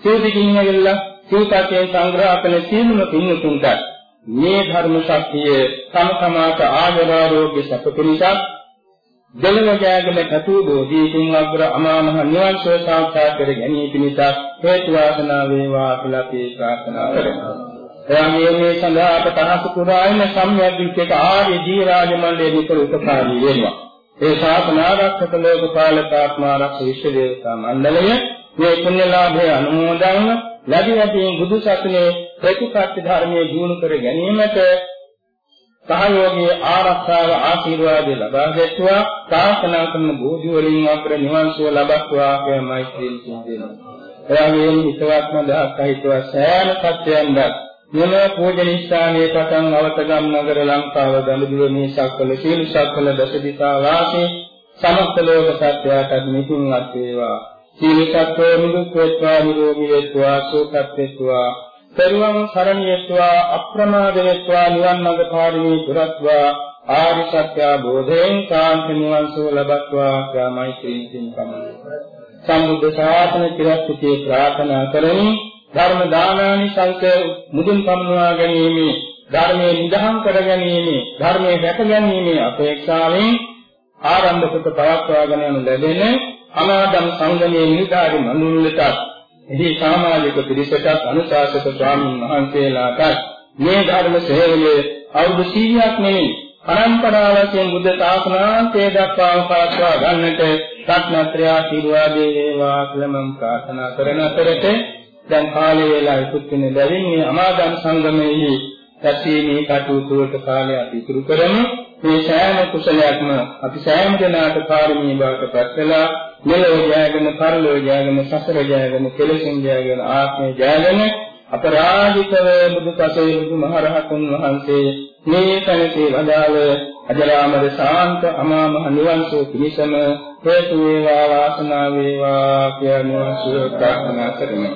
සීතිකින් ඇවිල්ලා සීතකේ සංග්‍රහ කළ සීලම පින්නතුන්ට මේ ධර්ම ශක්තිය තම තමාට ආයුරාෝග්‍ය සැප පිණිසත් දෙලව ජයගෙන කටු බෝධීතුන් අග්‍ර අමා මහ නිවන් සුව සාක්ෂාත් කර ගැනීම පිණිස හේතු වාසනා වේවා කියලා අපි ප්‍රාර්ථනා කරමු. එයාගේ මේ සඳහා අප තරහ පුරායන සම්යද්දික ආර්ය ජීරාජ මණ්ඩලයේ නිතර උපකාරී වෙනවා. ඒ ශාසනාරක්ෂක ලෝකපාලකාත්මාරක්ෂ විශ්ව දේවතා මණ්ඩලය මේ පුණ්‍යලාභයේ අනුමෝදන්ව ලැබි ඇති බුදු සසුනේ ප්‍රතිපත්ති ධර්මයේ දිනු කර ගැනීමට සහයෝගී ආරක්ෂාව ආශිර්වාද ලබා දෙත්වා ප්‍රාර්ථනා කරන බෝධි වලින් අපර නිවන් සුව ලබත්වා කියමයි සිටිනවා. එයාගේ හිතවත්ම දහස් සහිතව සෑම සත්‍යයෙන්ද මෙම පූජනීස්ථානයේ පටන් අවතගම් නගර ලංකාව දඹදිව මේ සක්වල සීල සක්වල දසදිතා වාසී සමස්ත ලෝක සත්‍යයට නිතින්වත් වේවා. සීල සත්වෝ නිදුක් වේත්වා නිරෝගී වේත්වා සුවපත් වේත්වා පෙරවන් සරණියත්වා අප්‍රමාද වේත්වා නිවන් මඟ පාරමී පුරත්වා. ආරි සත්‍ය බෝධයෙන් කාන්ත නිවන් සුව ලබත්වා ක්‍රමයි ශ්‍රීතින් කමයි. සම්බුද්ධ ශාසන චිරස්ථිතේ ප්‍රාර්ථනා කරමි. ධර්ම දානානි සංක මුදුන් පමුණවා ගැනීම ධර්මයේ නිදහම් කර ගැනීම ධර්මයේ රැක ගැනීම අපේක්ෂාවෙන් ආරම්භ කොට පවත්වාගෙන යනු ලැබෙන අනාදම් සංගමයේ නිදාරි මනුල්ලට එහි සමාජික පිරිසට අනුශාසක ස්වාමීන් වහන්සේලාට මේ ධර්ම සේවයේ අවුරුදු 100ක් නෙවෙයි පරම්පරාව වශයෙන් බුද්ධ ශාසනාන්තයේ දක්වා පවත්වා ගන්නට සත්‍යත්‍රය ආශිර්වාදේ වේවා කියලා මම ප්‍රාර්ථනා කරන අතරේ දැන් කාලය වේලා ඉක්ුත් වෙන බැවින් මේ අමාදන් සංගමයේ රැස්වීමේ කටයුතු වලට කාලය අපි ඉතුරු කරමු. මේ සෑම කුසලයක්ම අපි සෑම දිනකට පාරමී බවට පත් කළා මෙලොව ජයගෙන පරලොව ජයගෙන සසර ජයගෙන කෙලෙසින් ජයගෙන ආත්මය ජයගෙන අපරාධිකව බුදු පසේ බුදු මහරහතුන් වහන්සේ මේ තනසේ වදාළ අජරාමර ශාන්ත අමා මහ නිවන් සෝ පිණිසම හේතු වේවා වාසනාව වේවා කියන සුව ප්‍රාර්ථනා කරමි.